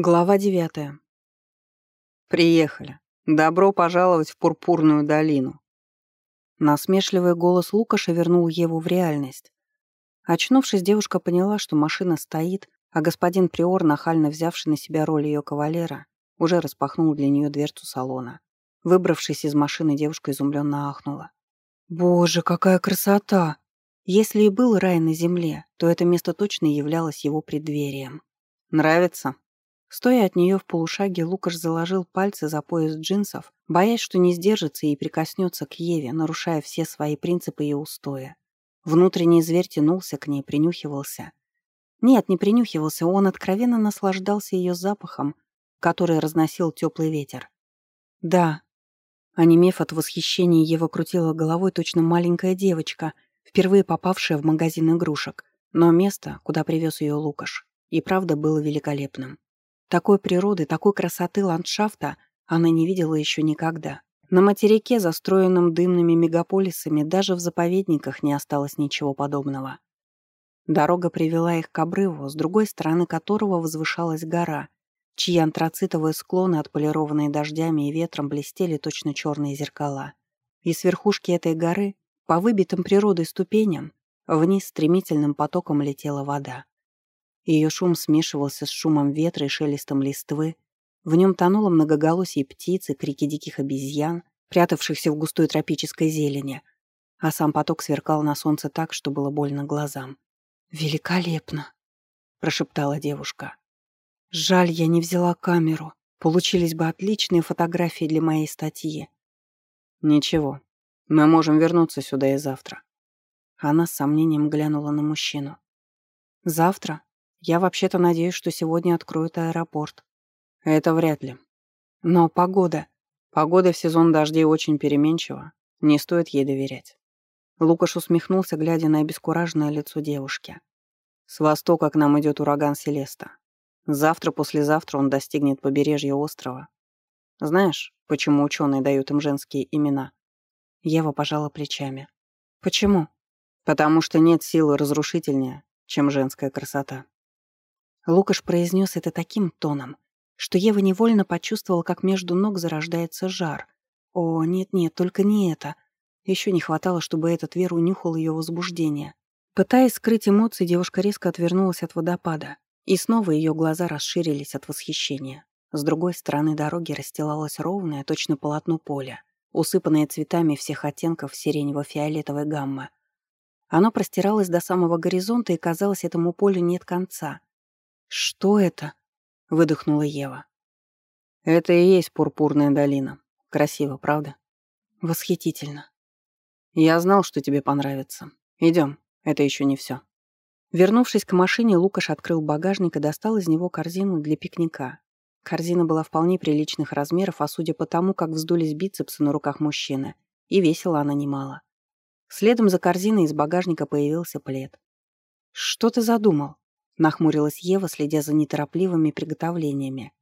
Глава девятая. «Приехали. Добро пожаловать в Пурпурную долину». Насмешливый голос Лукаша вернул Еву в реальность. Очнувшись, девушка поняла, что машина стоит, а господин Приор, нахально взявший на себя роль ее кавалера, уже распахнул для нее дверцу салона. Выбравшись из машины, девушка изумленно ахнула. «Боже, какая красота!» Если и был рай на земле, то это место точно являлось его преддверием. «Нравится?» Стоя от нее в полушаге, Лукаш заложил пальцы за пояс джинсов, боясь, что не сдержится и прикоснется к Еве, нарушая все свои принципы и устои. Внутренний зверь тянулся к ней, принюхивался. Нет, не принюхивался, он откровенно наслаждался ее запахом, который разносил теплый ветер. «Да». Онемев от восхищения, Ева крутила головой точно маленькая девочка, впервые попавшая в магазин игрушек. Но место, куда привез ее Лукаш, и правда было великолепным. Такой природы, такой красоты ландшафта она не видела еще никогда. На материке, застроенном дымными мегаполисами, даже в заповедниках не осталось ничего подобного. Дорога привела их к обрыву, с другой стороны которого возвышалась гора, чьи антрацитовые склоны, отполированные дождями и ветром, блестели точно черные зеркала. И с верхушки этой горы, по выбитым природой ступеням, вниз стремительным потоком летела вода. Ее шум смешивался с шумом ветра и шелестом листвы. В нем тонуло многоголосие птиц и крики диких обезьян, прятавшихся в густой тропической зелени, а сам поток сверкал на солнце так, что было больно глазам. «Великолепно!» — прошептала девушка. «Жаль, я не взяла камеру. Получились бы отличные фотографии для моей статьи». «Ничего, мы можем вернуться сюда и завтра». Она с сомнением глянула на мужчину. «Завтра? Я вообще-то надеюсь, что сегодня откроют аэропорт. Это вряд ли. Но погода... Погода в сезон дождей очень переменчива. Не стоит ей доверять. Лукаш усмехнулся, глядя на обескураженное лицо девушки. С востока к нам идет ураган Селеста. Завтра-послезавтра он достигнет побережья острова. Знаешь, почему ученые дают им женские имена? Ева пожала плечами. Почему? Потому что нет силы разрушительнее, чем женская красота. Лукаш произнес это таким тоном, что Ева невольно почувствовала, как между ног зарождается жар. О, нет-нет, только не это. Еще не хватало, чтобы этот Вер унюхал ее возбуждение. Пытаясь скрыть эмоции, девушка резко отвернулась от водопада, и снова ее глаза расширились от восхищения. С другой стороны дороги расстилалось ровное, точно полотно поля, усыпанное цветами всех оттенков сиренево-фиолетовой гаммы. Оно простиралось до самого горизонта, и казалось, этому полю нет конца. «Что это?» — выдохнула Ева. «Это и есть пурпурная долина. Красиво, правда?» «Восхитительно». «Я знал, что тебе понравится. Идем, это еще не все». Вернувшись к машине, Лукаш открыл багажник и достал из него корзину для пикника. Корзина была вполне приличных размеров, а судя по тому, как вздулись бицепсы на руках мужчины, и весила она немало. Следом за корзиной из багажника появился плед. «Что ты задумал?» Нахмурилась Ева, следя за неторопливыми приготовлениями.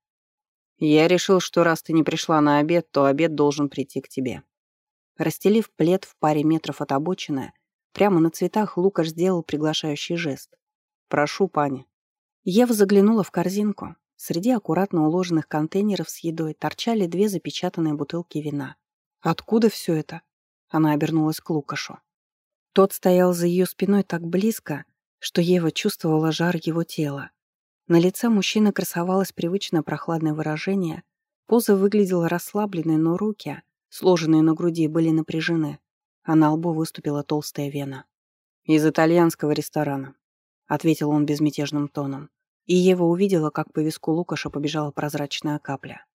«Я решил, что раз ты не пришла на обед, то обед должен прийти к тебе». Расстелив плед в паре метров от обочины, прямо на цветах Лукаш сделал приглашающий жест. «Прошу, пани». Ева заглянула в корзинку. Среди аккуратно уложенных контейнеров с едой торчали две запечатанные бутылки вина. «Откуда все это?» Она обернулась к Лукашу. Тот стоял за ее спиной так близко, что Ева чувствовала жар его тела. На лице мужчины красовалось привычное прохладное выражение, поза выглядела расслабленной, но руки, сложенные на груди, были напряжены, а на лбу выступила толстая вена. «Из итальянского ресторана», — ответил он безмятежным тоном. И Ева увидела, как по виску Лукаша побежала прозрачная капля.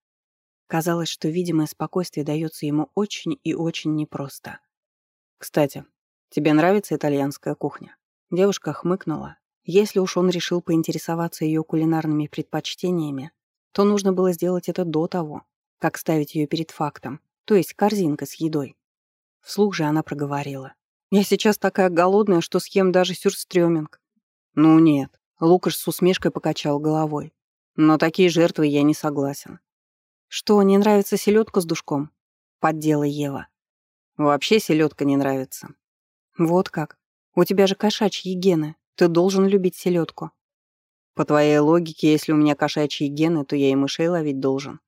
Казалось, что видимое спокойствие дается ему очень и очень непросто. «Кстати, тебе нравится итальянская кухня?» Девушка хмыкнула. Если уж он решил поинтересоваться ее кулинарными предпочтениями, то нужно было сделать это до того, как ставить ее перед фактом, то есть корзинка с едой. Вслух же она проговорила. «Я сейчас такая голодная, что съем даже сюрстрёминг». «Ну нет», — Лукаш с усмешкой покачал головой. «Но такие жертвы я не согласен». «Что, не нравится селедка с душком?» — поддела Ева. «Вообще селедка не нравится». «Вот как. У тебя же кошачьи гены. Ты должен любить селедку. По твоей логике, если у меня кошачьи гены, то я и мышей ловить должен.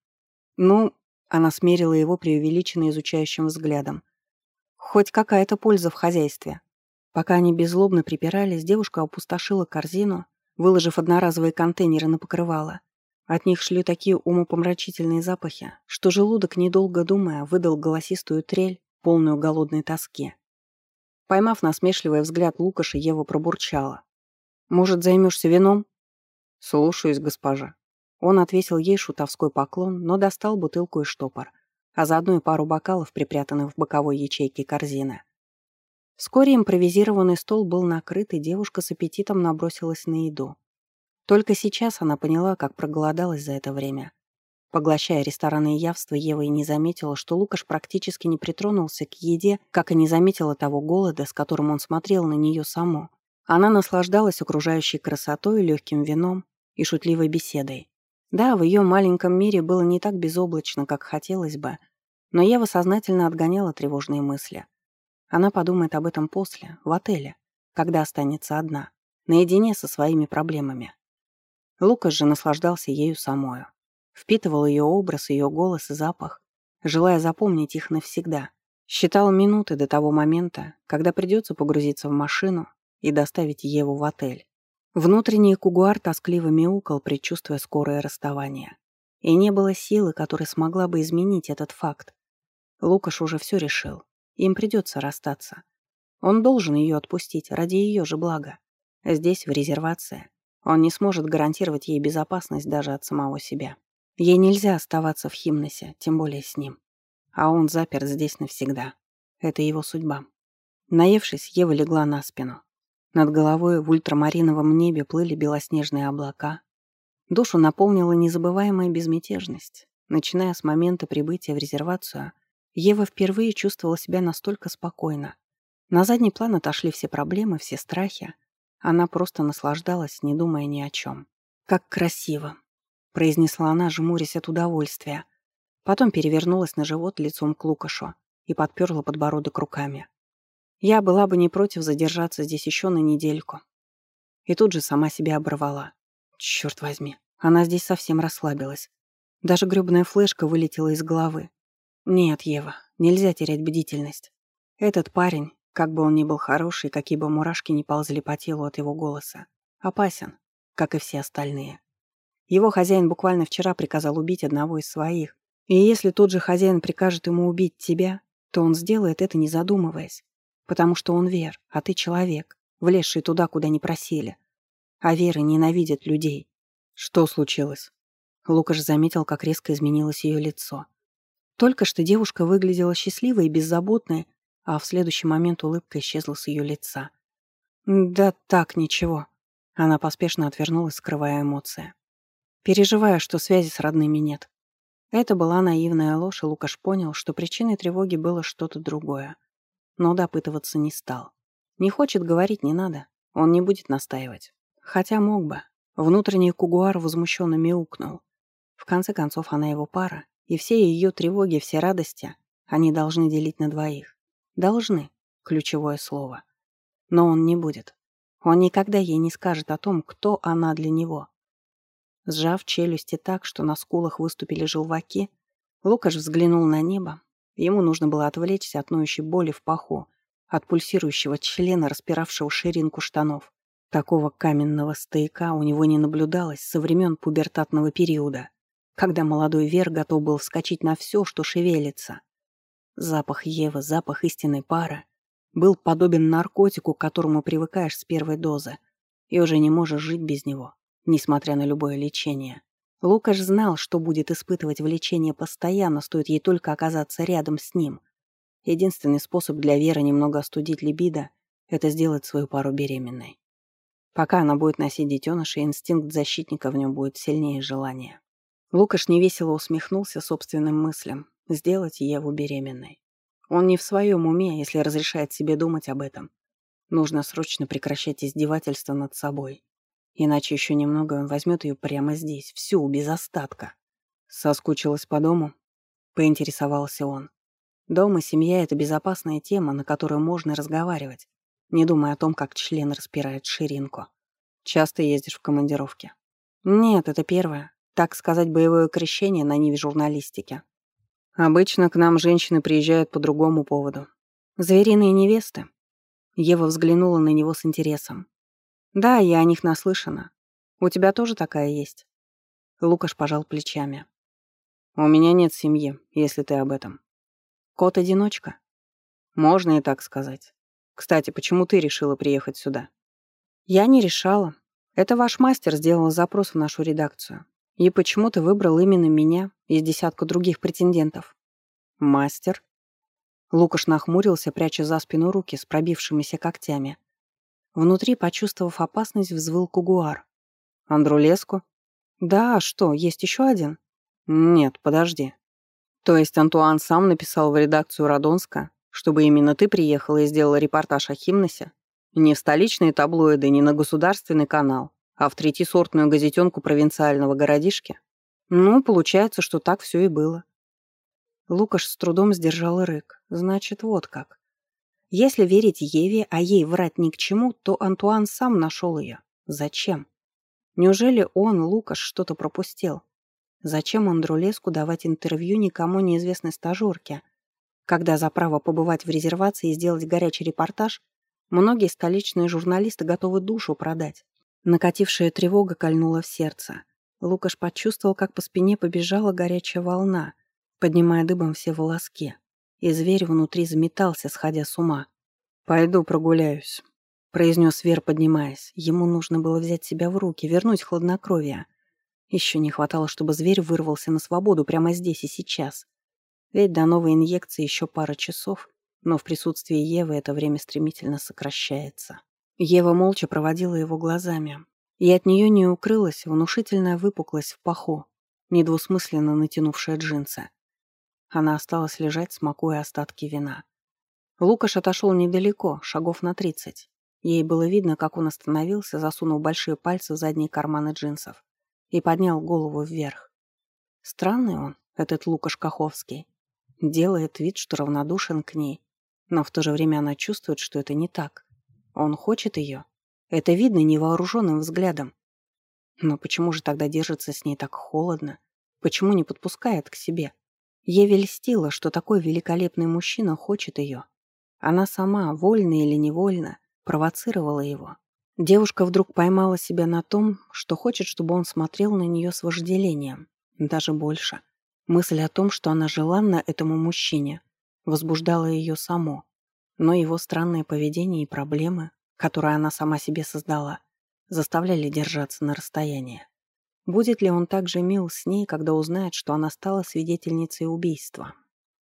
Ну, она смерила его преувеличенно изучающим взглядом. Хоть какая-то польза в хозяйстве. Пока они беззлобно припирались, девушка опустошила корзину, выложив одноразовые контейнеры на покрывало. От них шли такие умопомрачительные запахи, что желудок, недолго думая, выдал голосистую трель, полную голодной тоски. Поймав насмешливый взгляд Лукаша, Ева пробурчала. «Может, займешься вином?» «Слушаюсь, госпожа». Он отвесил ей шутовской поклон, но достал бутылку и штопор, а заодно и пару бокалов, припрятанных в боковой ячейке корзины. Вскоре импровизированный стол был накрыт, и девушка с аппетитом набросилась на еду. Только сейчас она поняла, как проголодалась за это время. Поглощая ресторанные явства, Ева и не заметила, что Лукаш практически не притронулся к еде, как и не заметила того голода, с которым он смотрел на нее саму. Она наслаждалась окружающей красотой, легким вином и шутливой беседой. Да, в ее маленьком мире было не так безоблачно, как хотелось бы, но Ева сознательно отгоняла тревожные мысли. Она подумает об этом после, в отеле, когда останется одна, наедине со своими проблемами. Лукас же наслаждался ею самою. Впитывал ее образ, ее голос и запах, желая запомнить их навсегда. Считал минуты до того момента, когда придется погрузиться в машину и доставить Еву в отель. Внутренний кугуар тоскливо мяукал, предчувствуя скорое расставание. И не было силы, которая смогла бы изменить этот факт. Лукаш уже все решил. Им придется расстаться. Он должен ее отпустить ради ее же блага. Здесь, в резервации, он не сможет гарантировать ей безопасность даже от самого себя. Ей нельзя оставаться в Химносе, тем более с ним. А он заперт здесь навсегда. Это его судьба. Наевшись, Ева легла на спину. Над головой в ультрамариновом небе плыли белоснежные облака. Душу наполнила незабываемая безмятежность. Начиная с момента прибытия в резервацию, Ева впервые чувствовала себя настолько спокойно. На задний план отошли все проблемы, все страхи. Она просто наслаждалась, не думая ни о чем. «Как красиво!» Произнесла она, жмурясь от удовольствия. Потом перевернулась на живот лицом к Лукашу и подперла подбородок руками. Я была бы не против задержаться здесь еще на недельку. И тут же сама себя оборвала. Черт возьми, она здесь совсем расслабилась. Даже грёбаная флешка вылетела из головы. Нет, Ева, нельзя терять бдительность. Этот парень, как бы он ни был хороший, какие бы мурашки ни ползли по телу от его голоса, опасен, как и все остальные. Его хозяин буквально вчера приказал убить одного из своих. И если тот же хозяин прикажет ему убить тебя, то он сделает это не задумываясь. Потому что он вер, а ты человек, влезший туда, куда не просили. А веры ненавидят людей. Что случилось? Лукаш заметил, как резко изменилось ее лицо. Только что девушка выглядела счастливой и беззаботной, а в следующий момент улыбка исчезла с ее лица. «Да так, ничего». Она поспешно отвернулась, скрывая эмоции. Переживая, что связи с родными нет. Это была наивная ложь, и Лукаш понял, что причиной тревоги было что-то другое. Но допытываться не стал. Не хочет говорить, не надо. Он не будет настаивать. Хотя мог бы. Внутренний кугуар возмущенно мяукнул. В конце концов, она его пара, и все ее тревоги, все радости они должны делить на двоих. Должны. Ключевое слово. Но он не будет. Он никогда ей не скажет о том, кто она для него. Сжав челюсти так, что на скулах выступили желваки, Лукаш взглянул на небо. Ему нужно было отвлечься от ноющей боли в паху, от пульсирующего члена, распиравшего ширинку штанов. Такого каменного стояка у него не наблюдалось со времен пубертатного периода, когда молодой Вер готов был вскочить на все, что шевелится. Запах Евы, запах истинной пары был подобен наркотику, к которому привыкаешь с первой дозы, и уже не можешь жить без него несмотря на любое лечение. Лукаш знал, что будет испытывать влечение постоянно, стоит ей только оказаться рядом с ним. Единственный способ для Веры немного остудить либидо — это сделать свою пару беременной. Пока она будет носить детеныша, инстинкт защитника в нем будет сильнее желания. Лукаш невесело усмехнулся собственным мыслям — сделать Еву беременной. Он не в своем уме, если разрешает себе думать об этом. Нужно срочно прекращать издевательство над собой. Иначе еще немного он возьмет ее прямо здесь, всю, без остатка. Соскучилась по дому? Поинтересовался он. Дом и семья — это безопасная тема, на которую можно разговаривать, не думая о том, как член распирает ширинку. Часто ездишь в командировки? Нет, это первое. Так сказать, боевое крещение на ниве журналистики. Обычно к нам женщины приезжают по другому поводу. Звериные невесты. Ева взглянула на него с интересом. Да, я о них наслышана. У тебя тоже такая есть? Лукаш пожал плечами. У меня нет семьи, если ты об этом. Кот-одиночка? Можно и так сказать. Кстати, почему ты решила приехать сюда? Я не решала. Это ваш мастер сделал запрос в нашу редакцию. И почему-то выбрал именно меня из десятка других претендентов. Мастер? Лукаш нахмурился, пряча за спину руки с пробившимися когтями. Внутри, почувствовав опасность, взвыл кугуар. «Андрулеску?» «Да, а что, есть еще один?» «Нет, подожди. То есть Антуан сам написал в редакцию Радонска, чтобы именно ты приехала и сделала репортаж о Химносе? Не в столичные таблоиды, не на государственный канал, а в третисортную газетенку провинциального городишки? Ну, получается, что так все и было. Лукаш с трудом сдержал рык. Значит, вот как. Если верить Еве, а ей врать ни к чему, то Антуан сам нашел ее. Зачем? Неужели он, Лукаш, что-то пропустил? Зачем Андрулеску давать интервью никому неизвестной стажерке, когда за право побывать в резервации и сделать горячий репортаж многие столичные журналисты готовы душу продать? Накатившая тревога кольнула в сердце. Лукаш почувствовал, как по спине побежала горячая волна, поднимая дыбом все волоски, и зверь внутри заметался, сходя с ума. «Пойду прогуляюсь», — произнес Вер, поднимаясь. Ему нужно было взять себя в руки, вернуть хладнокровие. Еще не хватало, чтобы зверь вырвался на свободу прямо здесь и сейчас. Ведь до новой инъекции еще пара часов, но в присутствии Евы это время стремительно сокращается. Ева молча проводила его глазами, и от нее не укрылась внушительная выпуклость в паху, недвусмысленно натянувшая джинсы. Она осталась лежать, смакуя остатки вина. Лукаш отошел недалеко, шагов на тридцать. Ей было видно, как он остановился, засунув большие пальцы в задние карманы джинсов и поднял голову вверх. Странный он, этот Лукаш Каховский. Делает вид, что равнодушен к ней, но в то же время она чувствует, что это не так. Он хочет ее. Это видно невооруженным взглядом. Но почему же тогда держится с ней так холодно? Почему не подпускает к себе? Ей льстило, что такой великолепный мужчина хочет ее. Она сама, вольно или невольно, провоцировала его. Девушка вдруг поймала себя на том, что хочет, чтобы он смотрел на нее с вожделением. Даже больше. Мысль о том, что она желанна этому мужчине, возбуждала ее само. Но его странное поведение и проблемы, которые она сама себе создала, заставляли держаться на расстоянии. Будет ли он так же мил с ней, когда узнает, что она стала свидетельницей убийства?